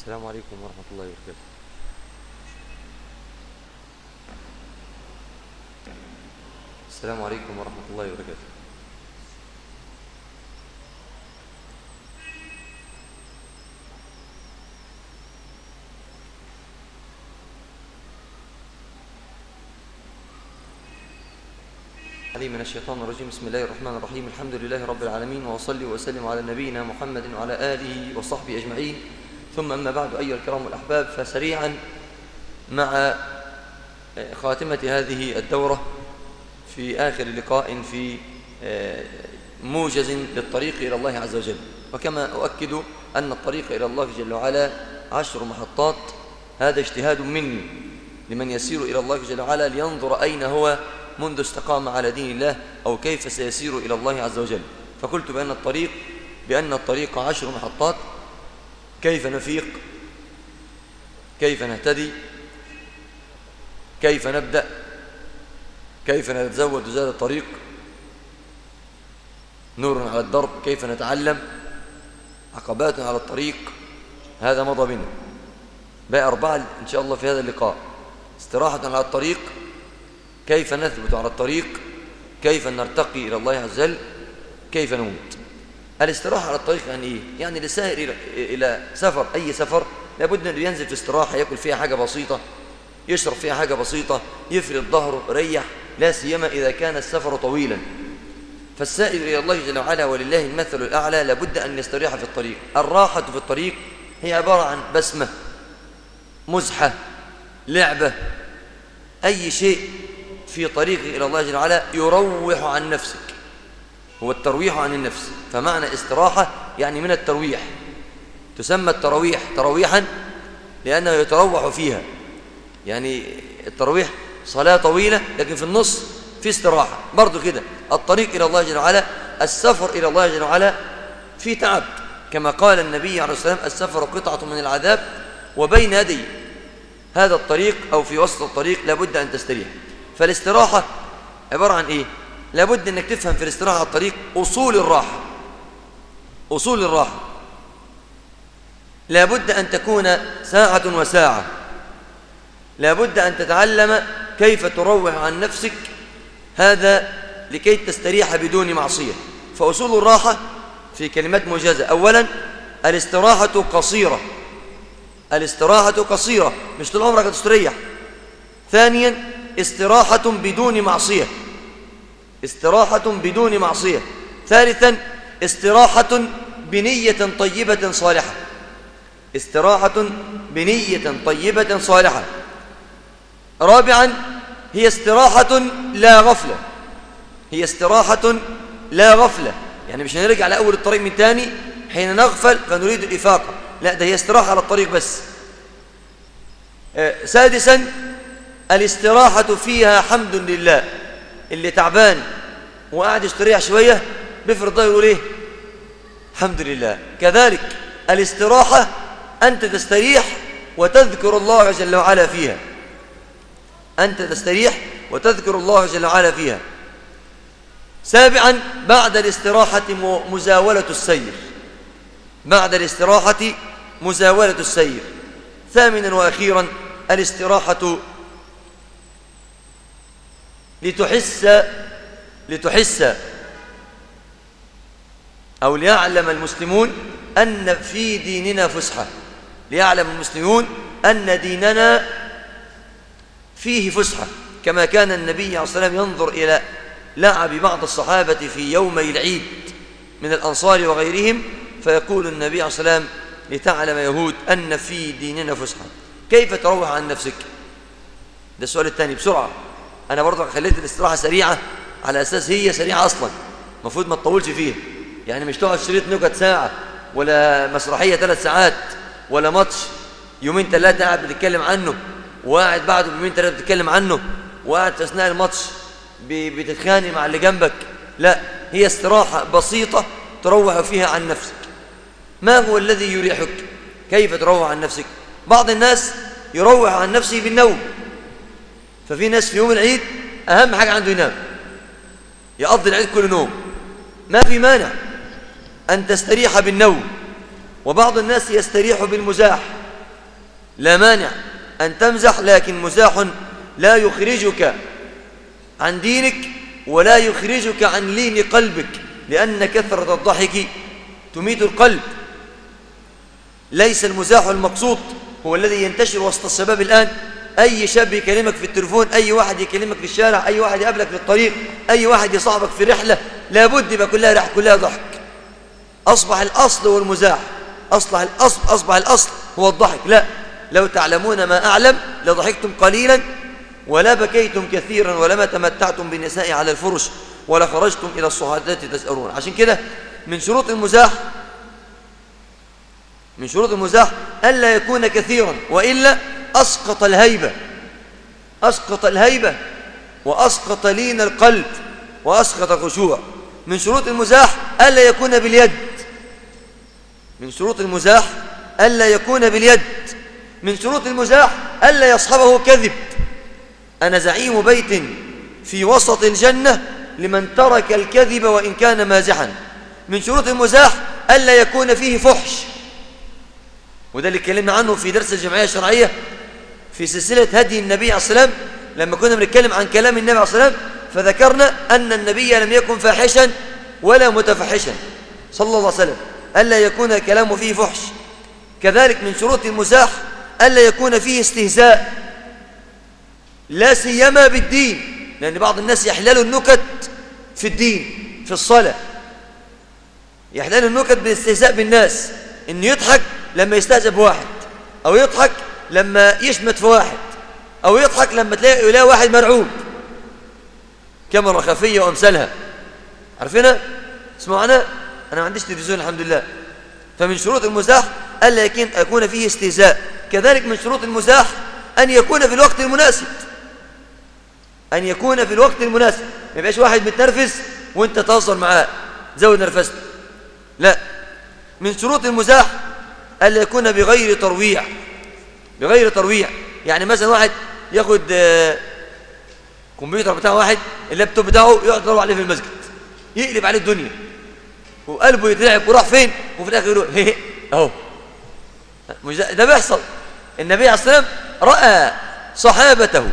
السلام عليكم ورحمة الله وبركاته. السلام عليكم ورحمة الله وبركاته. علي من الشيطان الرجيم. بسم الله الرحمن الرحيم. الحمد لله رب العالمين وأصلي وأسلم على نبينا محمد وعلى آله وصحبه أجمعين. ثم أما بعد أيها الكرام الأحباب فسريعا مع خاتمة هذه الدورة في آخر لقاء في موجز للطريق إلى الله عز وجل. وكما أؤكد أن الطريق إلى الله جل وعلا عشر محطات هذا اجتهاد مني لمن يسير إلى الله جل وعلا لينظر أين هو منذ استقام على دين الله أو كيف سيسير إلى الله عز وجل. فقلت بأن الطريق بأن الطريق عشر محطات كيف نفيق؟ كيف نهتدي؟ كيف نبدأ؟ كيف نتزود زاد الطريق؟ نور على الدرب كيف نتعلم؟ عقبات على الطريق هذا مضى بنا. باقي أربعة إن شاء الله في هذا اللقاء. استراحة على الطريق كيف نثبت على الطريق؟ كيف نرتقي إلى الله عز وجل؟ كيف نموت؟ الاستراحة على الطريق يعني إيه؟ يعني السائر إلى, سفر أي سفر لابد أنه ينزل في استراحة يأكل فيها حاجة بسيطة يشرب فيها حاجة بسيطة يفرد ظهره ريح لا سيما إذا كان السفر طويلا. فالسائر إلى الله جل وعلا ولله المثل الأعلى لابد أن يستريح في الطريق. الراحة في الطريق هي عبارة عن بسمة مزحة لعبة. أي شيء في طريق إلى الله جل وعلا يروح عن نفسك هو الترويح عن النفس. فمعنى استراحة يعني من الترويح. تسمى الترويح ترويحا لأنه يتروح فيها. يعني الترويح صلاة طويلة لكن في النص في استراحة. برضو كده الطريق إلى الله جل وعلا السفر إلى الله جل وعلا في تعب. كما قال النبي عليه الصلاة والسلام السفر قطعة من العذاب وبين يدي. هذا الطريق أو في وسط الطريق لابد أن تستريح. فالاستراحة عبارة عن إيه؟ لابد أنك تفهم في الاستراحة على الطريق أصول الراحة. أصول الراحة. لابد أن تكون ساعة وساعة. لابد أن تتعلم كيف تروح عن نفسك. هذا لكي تستريح بدون معصية. فأصول الراحة في كلمات موجزة أولا الاستراحة قصيرة. الاستراحة قصيرة مش طول عمرك تستريح ثانيا استراحة بدون معصية. استراحة بدون معصية. ثالثا استراحة بنية طيبة صالحة. استراحة بنية طيبة صالحة. رابعا هي استراحة لا غفلة. هي استراحة لا غفلة. يعني مش هنرجع لأول الطريق من تاني؟ حين نغفل فنريد الإفاقة. لا ده هي استراحة على الطريق بس. آه سادسا الاستراحة فيها حمد لله. اللي تعبان وقاعد يستريح شوية بفرض ضيه يقول إيه؟ الحمد لله. كذلك الاستراحة أنت تستريح وتذكر الله جل وعلا فيها. أنت تستريح وتذكر الله جل وعلا فيها. سابعا بعد الاستراحة مزاولة السير. بعد الاستراحة مزاولة السير. ثامنا وأخيرا الاستراحة لتحس لتحس أو ليعلم المسلمون أن في ديننا فسحة. ليعلم المسلمون أن ديننا فيه فسحة. كما كان النبي عليه الصلاة والسلام ينظر إلى لعب بعض الصحابة في يومي العيد من الأنصار وغيرهم فيقول النبي عليه الصلاة والسلام لتعلم يهود أن في ديننا فسحة. كيف تروح عن نفسك؟ ده السؤال الثاني بسرعة. أنا برضه خليت الاستراحة سريعة على أساس هي سريعة أصلا المفروض ما تطولش فيها. يعني مش تقعد شريط نكت ساعة ولا مسرحية ثلاث ساعات ولا ماتش يومين ثلاثة قاعد بتتكلم عنه وقاعد بعده بيومين ثلاثة بتتكلم عنه وقاعد في أثناء الماتش بتتخانق مع اللي جنبك. لا هي استراحة بسيطة تروح فيها عن نفسك. ما هو الذي يريحك؟ كيف تروح عن نفسك؟ بعض الناس يروح عن نفسه بالنوم. ففي ناس في يوم العيد أهم حاجة عنده ينام. يقضي العيد كل نوم. ما في مانع أن تستريح بالنوم. وبعض الناس يستريح بالمزاح. لا مانع أن تمزح لكن مزاح لا يخرجك عن دينك ولا يخرجك عن لين قلبك لأن كثرة الضحك تميت القلب. ليس المزاح المقصود هو الذي ينتشر وسط الشباب الآن. أي شاب يكلمك في التلفون أي واحد يكلمك في الشارع أي واحد يقابلك في الطريق أي واحد يصاحبك في رحلة لابد يبقى كلها رح كلها ضحك. أصبح الأصل والمزاح أصبح الأصل أصبح الأصل هو الضحك. لا لو تعلمون ما أعلم لضحكتم قليلا ولا بكيتم كثيرا ولما تمتعتم بالنساء على الفرش ولا خرجتم إلى الصعادات تسألون عشان كده من شروط المزاح من شروط المزاح ألا يكون كثيرا وإلا أسقط الهيبة. أسقط الهيبة وأسقط لين القلب وأسقط الخشوع. من شروط المزاح ألا يكون باليد. من شروط المزاح ألا يكون باليد. من شروط المزاح ألا يصحبه كذب. أنا زعيم بيت في وسط الجنة لمن ترك الكذب وإن كان مازحا. من شروط المزاح ألا يكون فيه فحش. وده اللي اتكلمنا عنه في درس الجمعية الشرعية في سلسلة هدي النبي عليه السلام لما كنا بنتكلم عن كلام النبي عليه السلام فذكرنا أن النبي لم يكن فاحشا ولا متفحشا صلى الله عليه وسلم ألا يكون كلامه فيه فحش. كذلك من شروط المزاح ألا يكون فيه استهزاء. لا سيما بالدين لأن بعض الناس يحللوا النكت في الدين في الصلاة. يحللوا النكت بالاستهزاء بالناس إنه يضحك لما يستهزأ بواحد أو يضحك لما يشمت في واحد أو يضحك لما تلاقي يلاقي واحد مرعوب. كاميرا خفية وأمثالها. عارفينها؟ اسمعوا؟ أنا. ما عنديش تلفزيون الحمد لله. فمن شروط المزاح ألا يكون فيه استهزاء. كذلك من شروط المزاح أن يكون في الوقت المناسب. أن يكون في الوقت المناسب. ما يبقاش واحد متنرفز وأنت تهزر معاه. زود نرفزته. لا. من شروط المزاح ألا يكون بغير ترويع. بغير ترويع يعني مثلا واحد ياخد آه، كمبيوتر بتاع واحد اللابتوب بتاعه يقعد يضرب عليه في المسجد يقلب عليه الدنيا. وقلبه يترعب وراح فين؟ وفي الآخر يقول هي أهو. مش ده, بيحصل. النبي عليه الصلاه والسلام رأى صحابته.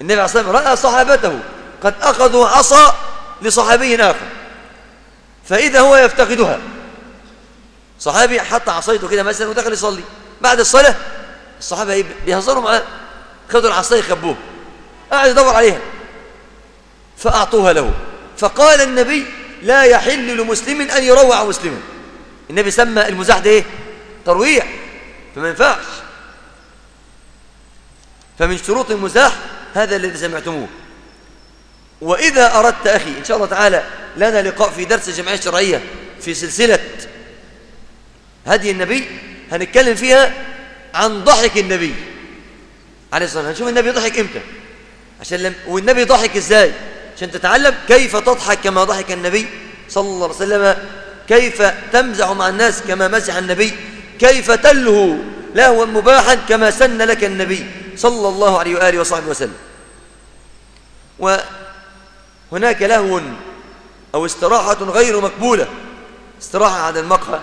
النبي عليه الصلاه والسلام رأى صحابته. قد أخذوا عصا لصحابي آخر. فإذا هو يفتقدها. صحابي حط عصايته كده مثلا ودخل يصلي. بعد الصلاة الصحابة بيهزروا معاه خدوا العصايه يخبوه. قاعد يدور عليها فأعطوها له. فقال النبي لا يحل لمسلم أن يروع مسلما. النبي سمى المزاح ده إيه؟ ترويع. فما ينفعش. فمن شروط المزاح هذا الذي سمعتموه. وإذا أردت أخي إن شاء الله تعالى لنا لقاء في درس الجمعية الشرعية في سلسلة هدي النبي هنتكلم فيها عن ضحك النبي عليه الصلاة والسلام. هنشوف النبي ضحك إمتى؟ عشان لم... والنبي ضحك إزاي؟ عشان تتعلم كيف تضحك كما ضحك النبي صلى الله عليه وسلم كيف تمزح مع الناس كما مزح النبي كيف تلهو لهوا مباحا كما سن لك النبي صلى الله عليه وآله وصحبه وسلم. وهناك لهو أو استراحة غير مقبولة. استراحة على المقهى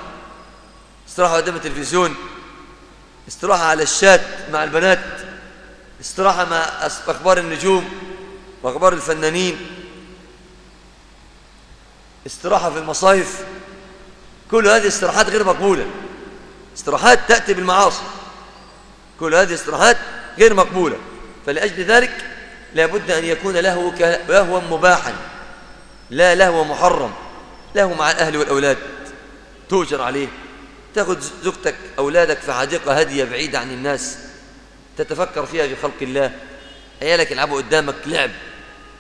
استراحة قدام التلفزيون. استراحة على الشات مع البنات استراحة مع أخبار النجوم وأخبار الفنانين استراحة في المصايف كل هذه استراحات غير مقبولة. استراحات تأتي بالمعاصي كل هذه استراحات غير مقبولة. فلأجل ذلك لابد أن يكون له لهوا مباحا لا لهو محرم له مع الأهل والأولاد. توجر عليه. تأخذ زوجتك أولادك في حديقة هادية بعيدة عن الناس تتفكر فيها في خلق الله عيالك يلعبوا قدامك لعب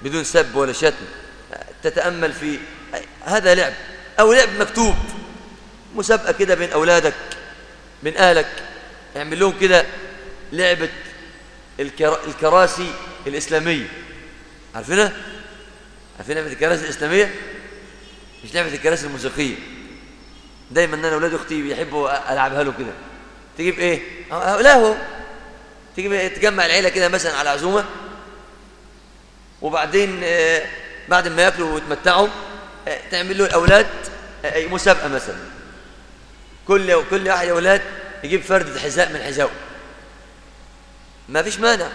بدون سب ولا شتم تتأمل في هذا لعب أو لعب مكتوب مسابقة كده بين أولادك بين أهلك يعمل لهم كده لعبة الكراسي الإسلامية عارفينها؟ عارفين لعبة الكراسي الإسلامية؟ مش لعبة الكراسي الموسيقية دايما أنا أولاد أختي بيحبوا ألعبها له كده. تجيب إيه؟ لا هو. تجيب إيه؟ تجمع العيلة كده مثلا على عزومة. وبعدين آه، بعد ما ياكلوا ويتمتعوا آه، تعمل له الأولاد آه، مسابقة مثلا. كل كل واحد أولاد يجيب فردة حذاء من حذائه ما فيش مانع.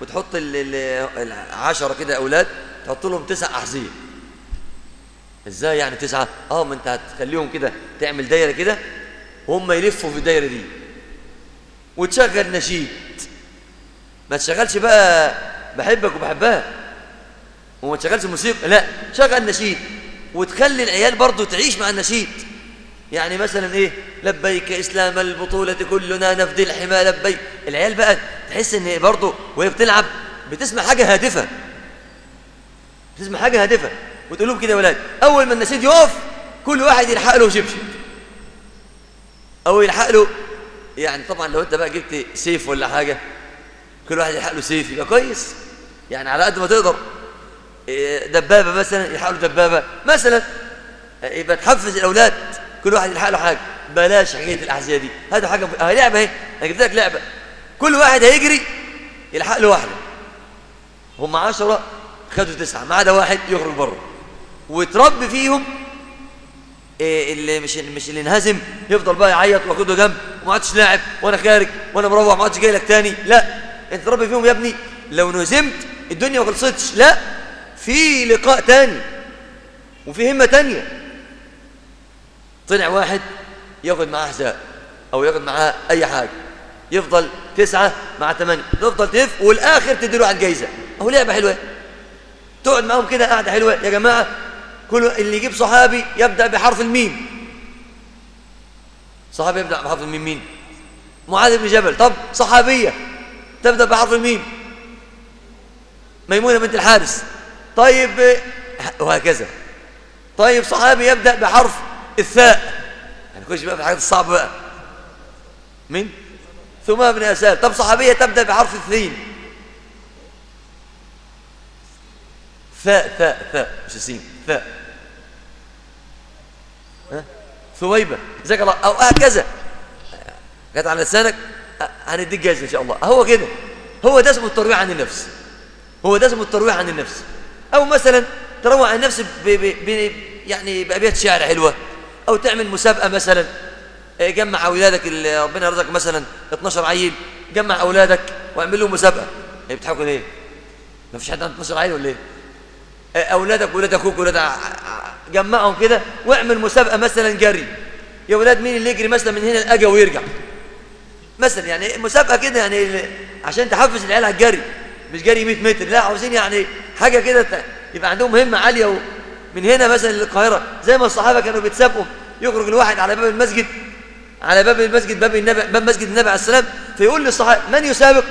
وتحط العشرة كده أولاد تحط لهم تسع أحذية. إزاي يعني تسعة؟ آه ما انت هتخليهم كده تعمل دايرة كده؟ وهم يلفوا في الدايرة دي. وتشغل نشيد. ما تشغلش بقى بحبك وبحبها. وما تشغلش موسيقى لا شغل نشيد. وتخلي العيال برضو تعيش مع النشيد. يعني مثلا إيه؟ لبيك إسلام البطولة كلنا نفدي الحمى لبيك. العيال بقى تحس إن برضو وهي بتلعب بتسمع حاجة هادفة. بتسمع حاجة هادفة. وتقول لهم كده يا ولاد أول ما النشيد يقف كل واحد يلحق له شبشب. أو يلحق له يعني طبعا لو أنت بقى جبت سيف ولا حاجة كل واحد يلحق له سيف يبقى كويس. يعني على قد ما تقدر. إيه، دبابة مثلا يلحق له دبابة. مثلا يبقى تحفز الأولاد كل واحد يلحق له حاجة. بلاش حكاية الأحذية دي. هذا حاجة ب... لعبة أهي. أنا جبت لك لعبة. كل واحد هيجري يلحق له واحدة. هم عشرة خدوا تسعة. ما عدا واحد يخرج بره. وتربي فيهم إيه اللي مش مش اللي انهزم يفضل بقى يعيط واخده جنب وما عادش لاعب وأنا خارج وأنا مروح ما عادش جاي لك تاني. لا انت تربي فيهم يا ابني. لو نهزمت الدنيا ما خلصتش. لا في لقاء تاني وفي همة تانية. طلع واحد ياخد معاه حساب أو ياخد معاه أي حاجة. يفضل تسعة مع ثمانية تفضل تف والآخر تديله على الجايزة. أهو لعبة حلوة. تقعد معاهم كده قاعدة حلوة. يا جماعة كل اللي يجيب صحابي يبدأ بحرف الميم. صحابي يبدأ بحرف الميم مين؟ معاذ بن جبل. طب صحابية تبدأ بحرف الميم. ميمونة بنت الحارس طيب وهكذا. طيب صحابي يبدأ بحرف الثاء. هنخش بقى في الحاجات الصعبة بقى. مين؟ ثم بن أسال. طب صحابية تبدأ بحرف الثين. ثاء ثاء ثاء مش سين ثاء. ثويبة. جزاك الله. أو هكذا. جت على لسانك. هنديك جايزة إن شاء الله. هو كده. هو ده اسمه الترويع عن النفس. هو ده اسمه الترويع عن النفس. أو مثلا تروع عن النفس ب يعني بأبيات شعر حلوة. أو تعمل مسابقة مثلا. إيه، جمع أولادك اللي ربنا يرزقك مثلا 12 عيل. جمع أولادك واعمل لهم مسابقة. إيه بتحكوا ليه؟ ما فيش حد عنده 12 عيل ولا إيه؟, أولادك وولاد أخوك وولاد جمعهم كده واعمل مسابقة مثلا جري. يا ولاد مين اللي يجري مثلا من هنا لأجا ويرجع؟ مثلا يعني مسابقة كده يعني عشان تحفز العيال على الجري. مش جري 100 متر لا عاوزين يعني حاجة كده يبقى عندهم همة عالية من هنا مثلا للقاهرة. زي ما الصحابة كانوا بيتسابقوا يخرج الواحد على باب المسجد على باب المسجد باب النبي باب مسجد النبي عليه السلام فيقول للصحابة من يسابق؟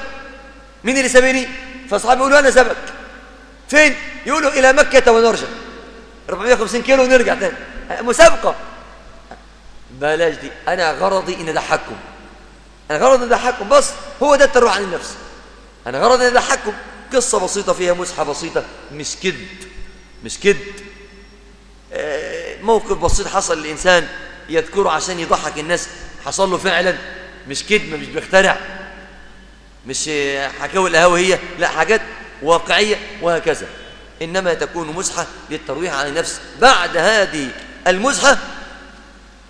مين اللي سابقني؟ فالصحابة يقولوا أنا سبق فين؟ يقولوا إلى مكة ونرجع. 450 كيلو ونرجع تاني. مسابقة. بلاش دي. أنا غرضي إن أضحككم أنا غرضي إن أضحككم بس هو ده التروح عن النفس. أنا غرضي إن أضحككم قصة بسيطة فيها مسحة بسيطة. مش كد. مش كد. آه، موقف بسيط حصل للإنسان يذكره عشان يضحك الناس. حصل له فعلا. مش كدمة مش بيخترع. مش حكاوي القهاوي هي. لا حاجات واقعية وهكذا. إنما تكون مزحة للترويح عن النفس. بعد هذه المزحة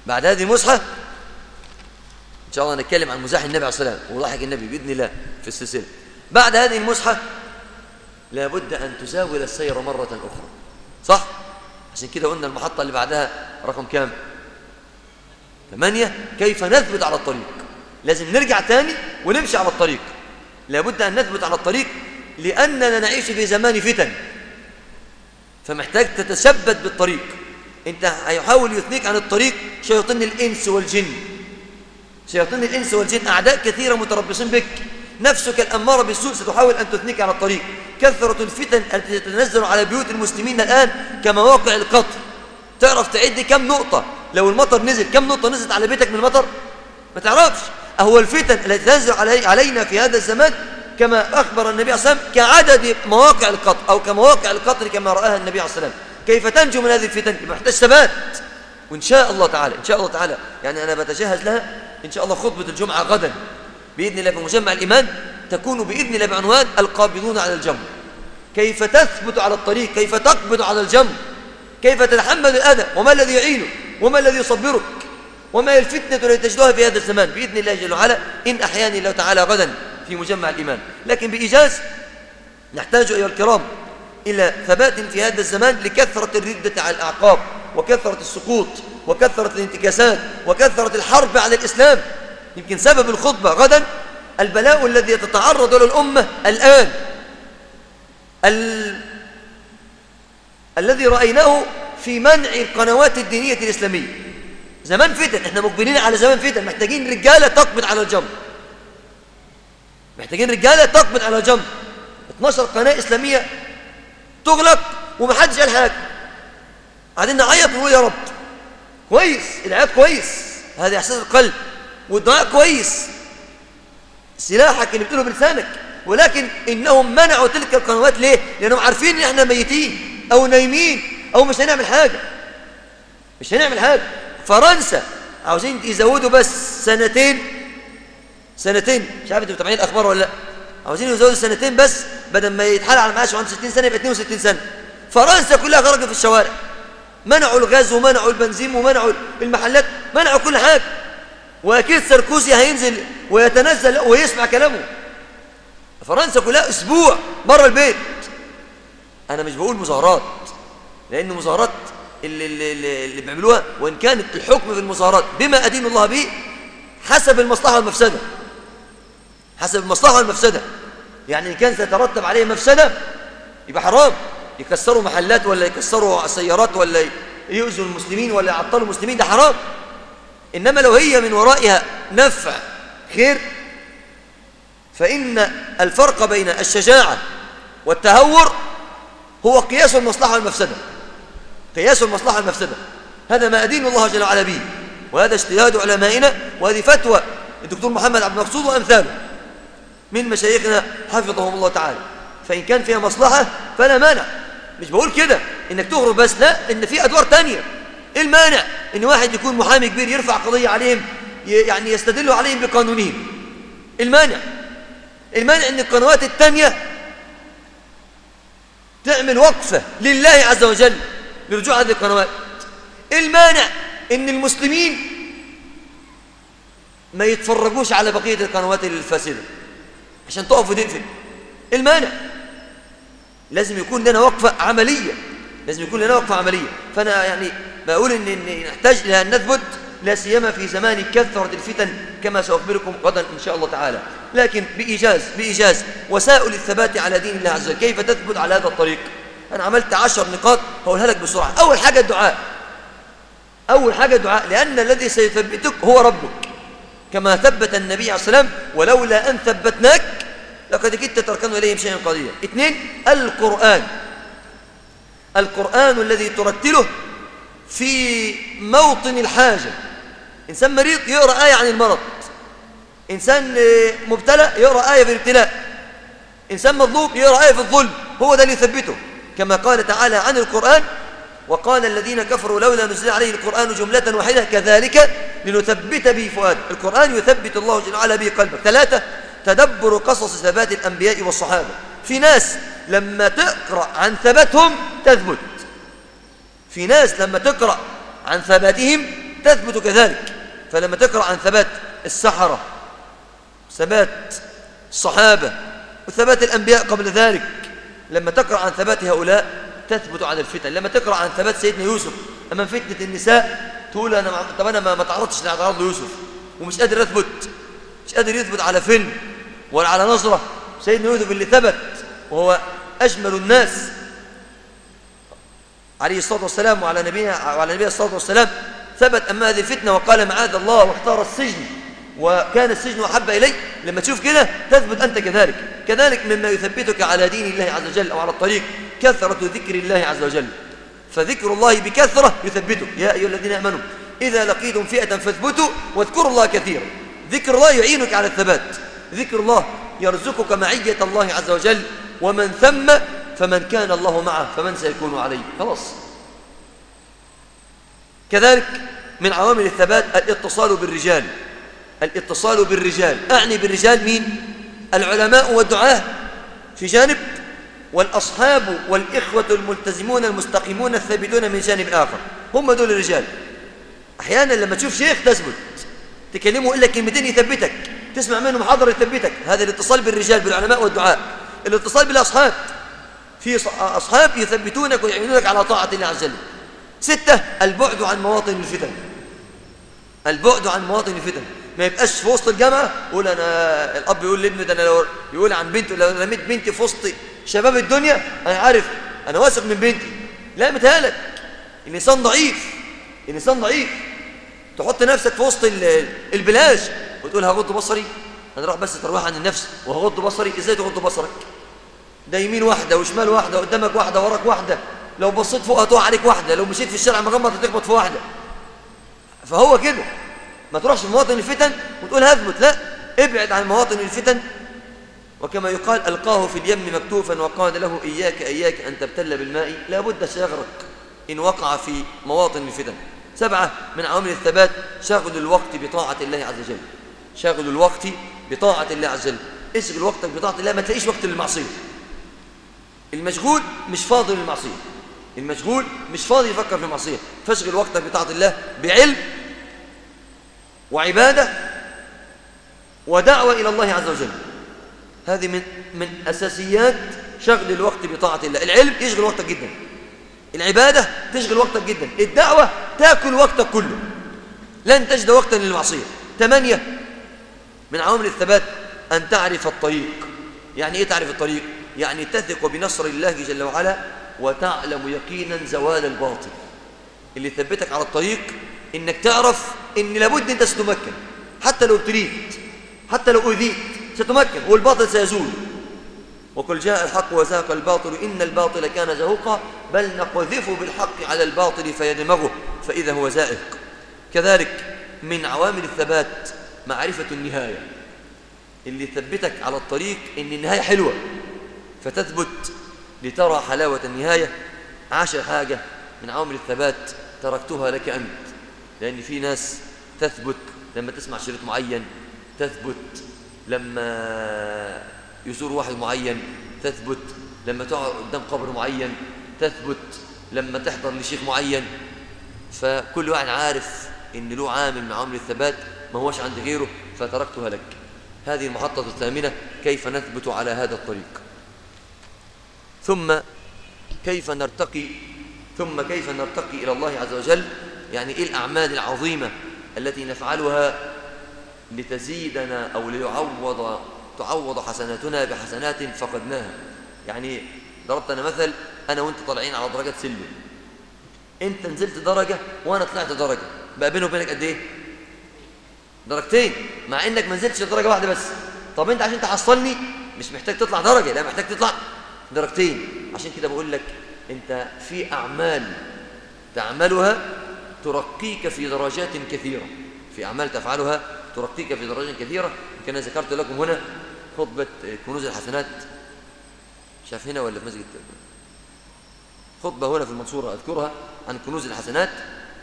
بعد هذه المزحة إن شاء الله نتكلم عن مزاح النبي عليه الصلاة والسلام. وضحك النبي بإذن الله في السلسلة. بعد هذه المزحة لابد أن تزاول السير مرة أخرى. صح؟ عشان كده قلنا المحطة اللي بعدها رقم كام؟ ثمانية. كيف نثبت على الطريق؟ لازم نرجع تاني ونمشي على الطريق. لابد أن نثبت على الطريق لأننا نعيش في زمان فتن. فمحتاج تتثبت بالطريق. أنت هيحاول يثنيك عن الطريق شياطين الإنس والجن. شياطين الإنس والجن أعداء كثيرة متربصين بك. نفسك الأمارة بالسوء ستحاول أن تثنيك على الطريق. كثرة الفتن التي تتنزل على بيوت المسلمين الآن كمواقع القطر تعرف تعد كم نقطة؟ لو المطر نزل كم نقطة نزلت على بيتك من المطر؟ ما تعرفش. أهو الفتن التي تنزل علي علينا في هذا الزمان كما أخبر النبي عليه الصلاة والسلام كعدد مواقع القطر أو كمواقع القطر كما رآها النبي عليه الصلاة والسلام كيف تنجو من هذه الفتن؟ محتاج ثبات. وإن شاء الله تعالى إن شاء الله تعالى يعني أنا بتجهز لها إن شاء الله خطبة الجمعة غدا. بإذن الله في مجمع الإيمان تكون بإذن الله بعنوان القابضون على الجمر كيف تثبت على الطريق؟ كيف تقبض على الجمر كيف تتحمل الأذى؟ وما الذي يعينك؟ وما الذي يصبرك؟ وما هي الفتنة التي تجدها في هذا الزمان؟ بإذن الله جل وعلا إن أحياني الله تعالى غدا. في مجمع الإيمان. لكن بإيجاز نحتاج أيها الكرام إلى ثبات في هذا الزمان لكثرة الردة على الأعقاب وكثرة السقوط وكثرة الانتكاسات وكثرة الحرب على الإسلام. يمكن سبب الخطبة غدا البلاء الذي يتعرض له الأمة الآن. ال... الذي رأيناه في منع القنوات الدينية الإسلامية. زمان فتن إحنا مقبلين على زمان فتن محتاجين رجالة تقبض على الجمر محتاجين رجالة تقبض على الجمر 12 قناة إسلامية تغلق ومحدش قال حاجة. قاعدين نعيط ونقول يا رب. كويس العياط كويس. هذا إحساس القلب والدعاء كويس. سلاحك اللي بتقوله بلسانك ولكن إنهم منعوا تلك القنوات ليه؟ لأنهم عارفين إن إحنا ميتين أو نايمين أو مش هنعمل حاجة. مش هنعمل حاجة. فرنسا عاوزين يزودوا بس سنتين سنتين. مش عارف أنتوا متابعين الأخبار ولا لأ. عاوزين يزودوا سنتين بس بدل ما يتحال على معاش عنده 60 سنة يبقى 62 سنة. فرنسا كلها خرجت في الشوارع. منعوا الغاز ومنعوا البنزين ومنعوا المحلات منعوا كل حاجة. وأكيد ساركوزي هينزل ويتنزل ويسمع كلامه. فرنسا كلها أسبوع بره البيت. أنا مش بقول مظاهرات لأن مظاهرات اللي, اللي, اللي بيعملوها وإن كانت الحكم في المظاهرات بما أدين الله به حسب المصلحة والمفسدة. حسب المصلحة والمفسدة يعني إن كان سيترتب عليه مفسدة يبقى حرام. يكسروا محلات ولا يكسروا سيارات ولا يؤذوا المسلمين ولا يعطلوا المسلمين ده حرام. إنما لو هي من ورائها نفع خير فإن الفرق بين الشجاعة والتهور هو قياس المصلحة والمفسدة قياس المصلحة المفسدة. هذا ما أدين الله جل وعلا به وهذا اجتهاد علمائنا وهذه فتوى الدكتور محمد عبد المقصود وأمثاله. من مشايخنا حفظهم الله تعالى. فإن كان فيها مصلحة فلا مانع. مش بقول كده. إنك تغرب بس لا إن في أدوار تانية. إيه المانع؟ إن واحد يكون محامي كبير يرفع قضية عليهم يعني يستدلوا عليهم بقانونهم. المانع؟ المانع إن القنوات التانية تعمل وقفة لله عز وجل لرجوع هذه القنوات؟ المانع إن المسلمين ما يتفرجوش على بقية القنوات الفاسدة؟ عشان تقف وتقفل المانع؟ لازم يكون لنا وقفة عملية. لازم يكون لنا وقفة عملية. فأنا يعني بقول إن, إن نحتاج لها أن نثبت لا سيما في زمان كثرة الفتن كما سأخبركم غدا إن شاء الله تعالى. لكن بإيجاز بإيجاز وسائل الثبات على دين الله عز وجل. كيف تثبت على هذا الطريق؟ أنا عملت عشر نقاط هقولها لك بسرعة. أول حاجة الدعاء. أول حاجة الدعاء لأن الذي سيثبتك هو ربك. كما ثبت النبي عليه والسلام ولولا أن ثبتناك لقد كدت تركن إليهم شيئا قليلا. اثنين القرآن. القرآن الذي ترتله في موطن الحاجة. إنسان مريض يقرأ آية عن المرض. إنسان مبتلى يقرأ آية في الابتلاء. إنسان مظلوم يقرأ آية في الظلم. هو ده اللي يثبته. كما قال تعالى عن القرآن وقال الذين كفروا لولا نزل عليه القرآن جملة واحدة كذلك لنثبت به فؤاد. القرآن يثبت الله جل وعلا به قلبك. ثلاثة تدبر قصص ثبات الأنبياء والصحابة. في ناس لما تقرأ عن ثباتهم تثبت. في ناس لما تقرأ عن ثباتهم تثبت كذلك. فلما تقرأ عن ثبات السحرة ثبات الصحابة وثبات الأنبياء قبل ذلك لما تقرأ عن ثبات هؤلاء تثبت عن الفتن. لما تقرأ عن ثبات سيدنا يوسف أمام فتنة النساء تقول أنا. طب أنا ما تعرضتش لعرض يوسف ومش قادر أثبت مش قادر يثبت على فيلم ولا على نظرة. سيدنا يوسف اللي ثبت وهو أجمل الناس عليه الصلاة والسلام وعلى نبينا وعلى نبينا الصلاة والسلام ثبت أمام هذه الفتنة وقال معاذ الله واختار السجن وكان السجن أحب إلي. لما تشوف كده تثبت أنت كذلك. كذلك مما يثبتك على دين الله عز وجل أو على الطريق. كثرة ذكر الله عز وجل. فذكر الله بكثرة يثبتك يا أيها الذين آمنوا إذا لقيتم فئة فاثبتوا واذكروا الله كثيرا. ذكر الله يعينك على الثبات. ذكر الله يرزقك معية الله عز وجل. ومن ثم فمن كان الله معه فمن سيكون عليه. خلاص. كذلك من عوامل الثبات الاتصال بالرجال. الاتصال بالرجال. أعني بالرجال مين؟ العلماء والدعاة. في جانب والأصحاب والإخوة الملتزمون المستقيمون الثابتون من جانب آخر. هم دول الرجال. أحيانا لما تشوف شيخ تثبت. تكلمه إلا كلمتين يثبتك. تسمع منه محاضرة يثبتك. هذا الاتصال بالرجال بالعلماء والدعاء. الاتصال بالأصحاب. في أصحاب يثبتونك ويعينونك على طاعة الله عز وجل. ستة البعد عن مواطن الفتن. البعد عن مواطن الفتن. ما يبقاش في وسط الجامعة يقول أنا الأب يقول لابنه ده أنا لو يقول عن بنته لو رميت بنتي في وسط شباب الدنيا أنا عارف أنا واثق من بنتي. لا متهالك الإنسان ضعيف الإنسان ضعيف. تحط نفسك في وسط البلاش وتقول هغض بصري. أنا راح بس تروح عن النفس. وهغض بصري إزاي تغض بصرك؟ ده يمين واحدة وشمال واحدة قدامك واحدة وراك واحدة. لو بصيت فوق هتقع عليك واحدة لو مشيت في الشارع مغمض هتخبط في واحدة. فهو كده. ما تروحش في مواطن الفتن وتقول هثبت لا. ابعد عن مواطن الفتن وكما يقال ألقاه في اليم مكتوفا وقال له إياك إياك أن تبتل بالماء لا بد سيغرق إن وقع في مواطن الفتن. سبعة من عوامل الثبات شغل الوقت بطاعة الله عز وجل. شغل الوقت بطاعة الله عز وجل. اشغل وقتك بطاعة الله ما تلاقيش وقت للمعصية. المشغول مش فاضي للمعصية. المشغول مش فاضي يفكر في المعصية. فاشغل وقتك بطاعة الله بعلم وعبادة ودعوة إلى الله عز وجل. هذه من من أساسيات شغل الوقت بطاعة الله. العلم يشغل وقتك جدا. العبادة تشغل وقتك جدا. الدعوة تأكل وقتك كله. لن تجد وقتا للمعصية. ثمانية من عوامل الثبات أن تعرف الطريق. يعني إيه تعرف الطريق؟ يعني تثق بنصر الله جل وعلا وتعلم يقينا زوال الباطل. اللي ثبتك على الطريق إنك تعرف إن لابد أنت ستمكن حتى لو ابتليت حتى لو أذيت. ستمكن والباطل سيزول. وقل جاء الحق وزاق الباطل إن الباطل كان زهوقا بل نقذف بالحق على الباطل فيدمغه فإذا هو زائق. كذلك من عوامل الثبات معرفة النهاية. اللي ثبتك على الطريق إن النهاية حلوة فتثبت لترى حلاوة النهاية. عاشر حاجة من عوامل الثبات تركتها لك أنت. لأن في ناس تثبت لما تسمع شريط معين تثبت لما يزور واحد معين تثبت لما تقعد قدام قبر معين تثبت لما تحضر لشيخ معين. فكل واحد عارف إن له عامل من عوامل الثبات ما هوش عند غيره فتركتها لك. هذه المحطة الثامنة كيف نثبت على هذا الطريق؟ ثم كيف نرتقي ثم كيف نرتقي إلى الله عز وجل؟ يعني إيه الأعمال العظيمة التي نفعلها لتزيدنا أو ليعوض تعوض حسناتنا بحسنات فقدناها يعني ضربت أنا مثل أنا وأنت طالعين على درجة سلم. أنت نزلت درجة وأنا طلعت درجة. بقى بينه وبينك قد إيه؟ درجتين. مع إنك ما نزلتش درجة واحدة بس. طب أنت عشان تحصلني مش محتاج تطلع درجة لا محتاج تطلع درجتين. عشان كده بقول لك أنت في أعمال تعملها ترقيك في درجات كثيرة. في أعمال تفعلها ترقيك في درجات كثيرة. كما ذكرت لكم هنا خطبة كنوز الحسنات. شاف هنا ولا في مسجد خطبة هنا في المنصورة أذكرها عن كنوز الحسنات.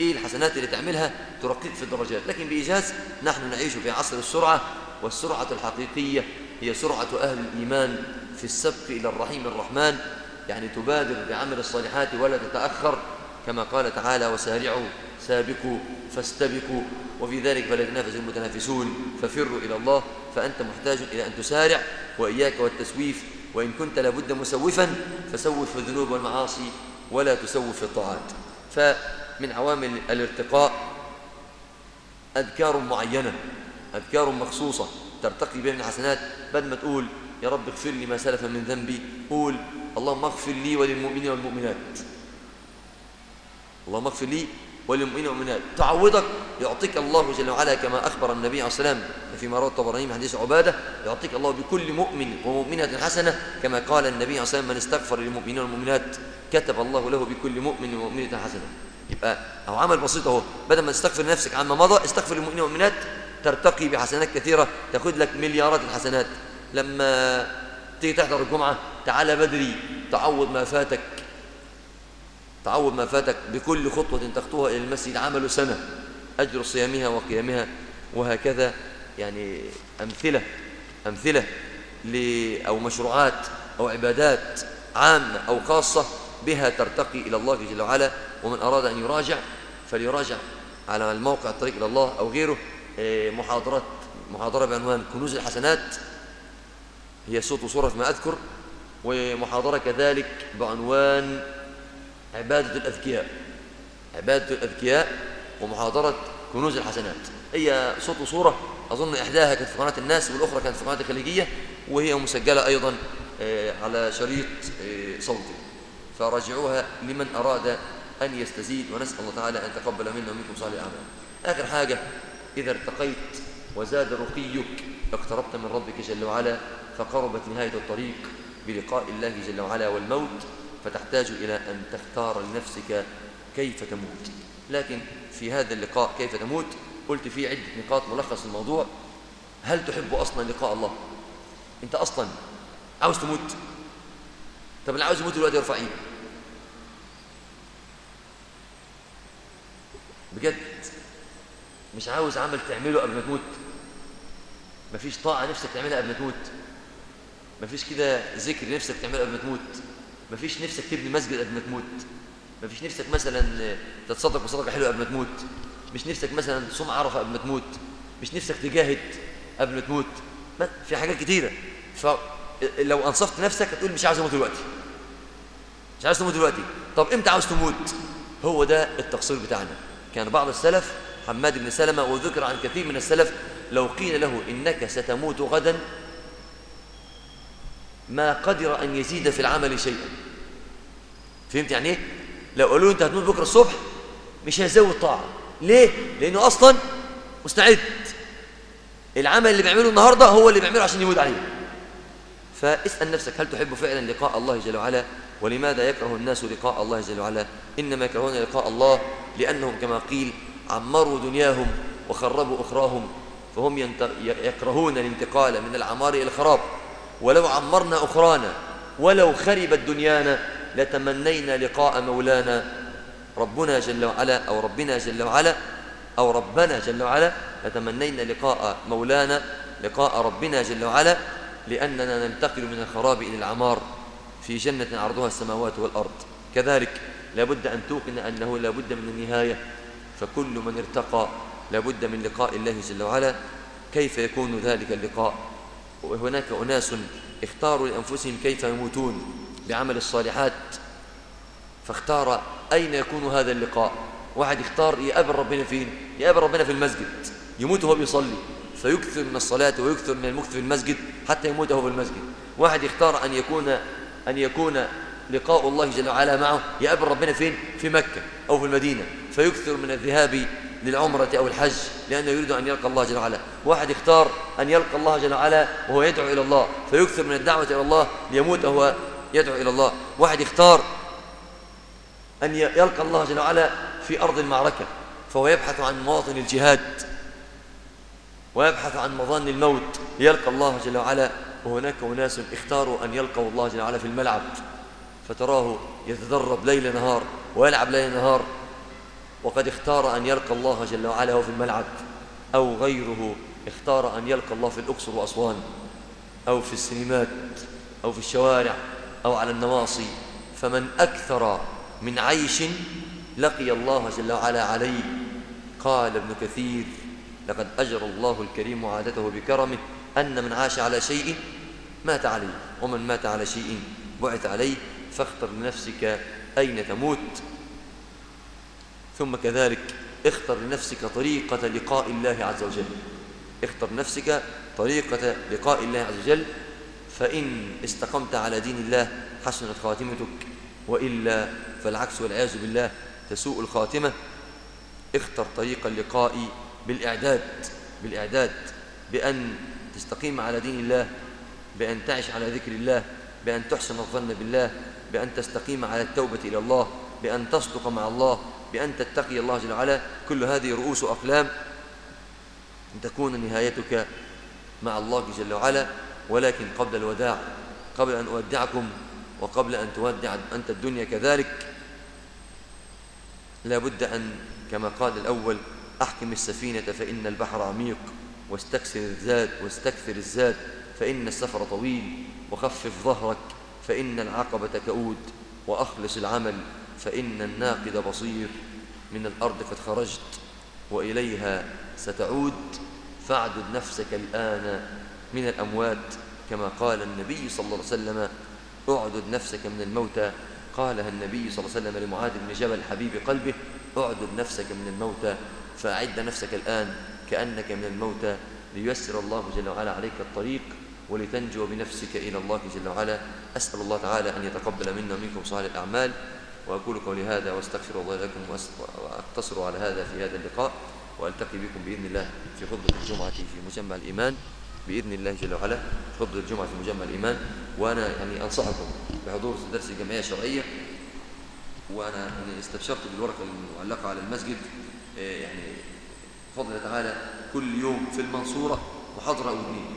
إيه الحسنات اللي تعملها؟ ترقيك في الدرجات. لكن بإيجاز نحن نعيش في عصر السرعة والسرعة الحقيقية هي سرعة أهل الإيمان في السبق إلى الرحيم الرحمن. يعني تبادر بعمل الصالحات ولا تتأخر كما قال تعالى وسارعوا سابقوا فاستبقوا وفي ذلك فليتنافس المتنافسون ففروا إلى الله فأنت محتاج إلى أن تسارع وإياك والتسويف وإن كنت لابد مسوفا فسوف في الذنوب والمعاصي ولا تسوف في الطاعات. فمن عوامل الارتقاء أذكار معينة أذكار مخصوصة ترتقي بها من الحسنات. بدل ما تقول يا رب اغفر لي ما سلف من ذنبي قول اللهم اغفر لي وللمؤمنين والمؤمنات اللهم اغفر لي وللمؤمنين والمؤمنات تعوضك يعطيك الله جل وعلا كما أخبر النبي عليه الصلاة والسلام فيما رواه الطبراني من حديث عبادة يعطيك الله بكل مؤمن ومؤمنة حسنة كما قال النبي عليه الصلاة والسلام من استغفر للمؤمنين والمؤمنات كتب الله له بكل مؤمن ومؤمنة حسنة. يبقى أو عمل بسيط أهو. بدل ما تستغفر نفسك عما مضى استغفر للمؤمنين والمؤمنات ترتقي بحسنات كثيرة تاخذ لك مليارات الحسنات. لما تيجي تحضر الجمعة تعال بدري تعوض ما فاتك. تعوض ما فاتك بكل خطوة تخطوها إلى المسجد عمل سنة أجر صيامها وقيامها وهكذا يعني أمثلة أمثلة أو مشروعات أو عبادات عامة أو خاصة بها ترتقي إلى الله جل وعلا ومن أراد أن يراجع فليراجع على الموقع الطريق إلى الله أو غيره. محاضرات محاضرة بعنوان كنوز الحسنات هي صوت وصورة فيما أذكر ومحاضرة كذلك بعنوان عبادة الأذكياء. عبادة الأذكياء ومحاضرة كنوز الحسنات. هي صوت وصورة أظن إحداها كانت في قناة الناس والأخرى كانت في قناة الخليجية وهي مسجلة أيضا آه، على شريط آه، صوتي. فراجعوها لمن أراد أن يستزيد ونسأل الله تعالى أن تقبل منا ومنكم صالح الأعمال. آخر حاجة إذا ارتقيت وزاد رقيك اقتربت من ربك جل وعلا فقربت نهاية الطريق بلقاء الله جل وعلا والموت. فتحتاج إلى أن تختار لنفسك كيف تموت. لكن في هذا اللقاء كيف تموت؟ قلت فيه عدة نقاط ملخص الموضوع هل تحب أصلا لقاء الله؟ أنت أصلا عاوز تموت؟ طب اللي عاوز يموت دلوقتي يرفع إيده. بجد مش عاوز عمل تعمله قبل ما تموت؟ مفيش طاعة نفسك تعملها قبل ما تموت؟ مفيش كده ذكر نفسك تعمله قبل ما تموت؟ مفيش نفسك تبني مسجد قبل ما تموت. مفيش نفسك مثلا تتصدق بصدقة حلوة قبل ما تموت. مش نفسك مثلا تصوم عرفة قبل ما تموت. مش نفسك تجاهد قبل ما تموت. في حاجات كتيرة. فلو أنصفت نفسك هتقول مش عاوز أموت دلوقتي. مش عاوز تموت دلوقتي. طب إمتى عاوز تموت؟ هو ده التقصير بتاعنا. كان بعض السلف حماد بن سلمة وذكر عن كثير من السلف لو قيل له إنك ستموت غدا ما قدر أن يزيد في العمل شيئا. فهمت يعني إيه؟ لو قالوا أنت هتموت بكرة الصبح مش هيزود طاعة. ليه؟ لأنه أصلا مستعد. العمل اللي بيعمله النهاردة هو اللي بيعمله عشان يموت عليه. فاسأل نفسك هل تحب فعلا لقاء الله جل وعلا؟ ولماذا يكره الناس لقاء الله جل وعلا؟ إنما يكرهون لقاء الله لأنهم كما قيل عمروا دنياهم وخربوا أخراهم. فهم يكرهون الانتقال من العمار إلى الخراب. ولو عمرنا أخرانا ولو خربت دنيانا لتمنينا لقاء مولانا ربنا جل وعلا أو ربنا جل وعلا أو ربنا جل وعلا. لتمنينا لقاء مولانا لقاء ربنا جل وعلا لأننا ننتقل من الخراب إلى العمار. في جنة عرضها السماوات والأرض. كذلك لابد أن توقن أنه لابد من النهاية. فكل من ارتقى لابد من لقاء الله جل وعلا. كيف يكون ذلك اللقاء؟ وهناك أناس اختاروا لأنفسهم كيف يموتون بعمل الصالحات فاختار أين يكون هذا اللقاء؟ واحد اختار يقابل ربنا فين؟ يقابل ربنا في المسجد. يموت وهو بيصلي فيكثر من الصلاة ويكثر من المكث في المسجد حتى يموت وهو في المسجد. واحد يختار أن يكون أن يكون لقاء الله جل وعلا معه يقابل ربنا فين؟ في مكة أو في المدينة فيكثر من الذهاب للعمرة أو الحج لأنه يريد أن يلقى الله جل وعلا. واحد اختار أن يلقى الله جل وعلا وهو يدعو إلى الله فيكثر من الدعوة إلى الله ليموت وهو يدعو إلى الله. واحد اختار أن يلقى الله جل وعلا في أرض المعركة فهو يبحث عن مواطن الجهاد ويبحث عن مظان الموت. ليلقى الله جل وعلا وهناك أناس اختاروا أن يلقوا الله جل وعلا في الملعب فتراه يتدرب ليل نهار ويلعب ليل نهار وقد اختار أن يلقى الله جل وعلا في الملعب أو غيره اختار أن يلقى الله في الأقصر وأسوان أو في السينمات أو في الشوارع أو على النواصي. فمن أكثر من عيش لقي الله جل وعلا عليه. قال ابن كثير لقد أجر الله الكريم عادته بكرمه أن من عاش على شيء مات عليه ومن مات على شيء بعث عليه فاختر لنفسك أين تموت؟ ثم كذلك اختر لنفسك طريقة لقاء الله عز وجل. اختر نفسك طريقة لقاء الله عز وجل. فإن استقمت على دين الله حسنت خاتمتك وإلا فالعكس والعياذ بالله تسوء الخاتمة. اختر طريق اللقاء بالإعداد بالإعداد بأن تستقيم على دين الله بأن تعش على ذكر الله بأن تحسن الظن بالله بأن تستقيم على التوبة إلى الله بأن تصدق مع الله بأن تتقي الله جل وعلا. كل هذه رؤوس أقلام أن تكون نهايتك مع الله جل وعلا. ولكن قبل الوداع قبل أن أودعكم وقبل أن تودع أنت الدنيا كذلك لا بد أن كما قال الأول أحكم السفينة فإن البحر عميق واستكثر الزاد واستكثر الزاد فإن السفر طويل وخفف ظهرك فإن العقبة كؤود وأخلص العمل فإن الناقد بصير من الأرض قد خرجت وإليها ستعود فاعدد نفسك الآن من الأموات كما قال النبي صلى الله عليه وسلم اعدد نفسك من الموتى قالها النبي صلى الله عليه وسلم لمعاذ بن جبل حبيب قلبه اعدد نفسك من الموتى فأعد نفسك الآن كأنك من الموتى ليسر الله جل وعلا عليك الطريق ولتنجو بنفسك إلى الله جل وعلا أسأل الله تعالى أن يتقبل منا ومنكم صالح الأعمال وأقول قولي هذا واستغفر الله لكم وأقتصر على هذا في هذا اللقاء وألتقي بكم بإذن الله في خطبة الجمعة في مجمع الإيمان. بإذن الله جل وعلا خطبة الجمعة في مجمع الإيمان. وأنا يعني أنصحكم بحضور درس الجمعية الشرعية وأنا يعني استبشرت بالورقة المعلقة على المسجد. يعني بفضل تعالى كل يوم في المنصورة محاضرة أو اثنين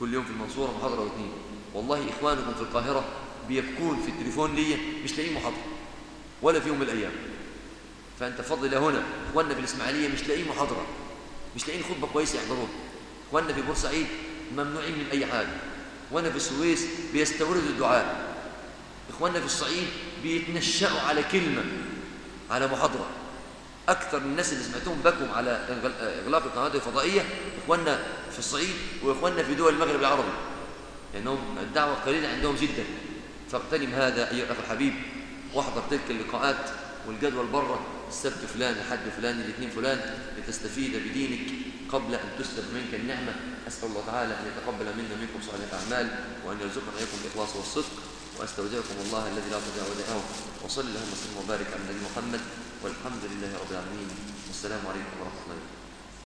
كل يوم في المنصورة محاضرة أو اثنين والله إخوانكم في القاهرة بيبكون في التليفون ليا مش لاقيين محاضرة. ولا في يوم من الأيام. فأنت فضل هنا. إخواننا في الإسماعيلية مش لاقيين محاضرة. مش لاقيين خطبة كويسة يحضروها. إخواننا في بورسعيد ممنوعين من أي حاجة. إخواننا في السويس بيستوردوا الدعاء. إخواننا في الصعيد بيتنشأوا على كلمة على محاضرة. أكثر من الناس اللي سمعتهم بكوا على إغلاق القنوات الفضائية إخواننا في الصعيد وإخواننا في دول المغرب العربي. لأنهم الدعوة قليلة عندهم جدا. فاغتنم هذا أيها الأخ الحبيب. واحضر تلك اللقاءات والجدول بره السبت فلان لحد فلان الاثنين فلان لتستفيد بدينك قبل أن تسلب منك النعمة. أسأل الله تعالى أن يتقبل منا منكم صالح الأعمال وأن يرزقنا إياكم الإخلاص والصدق. وأستودعكم الله الذي لا تضيع ودائعه. وصلى اللهم وسلم وبارك على النبي محمد والحمد لله رب العالمين. والسلام عليكم ورحمة الله. وبركاته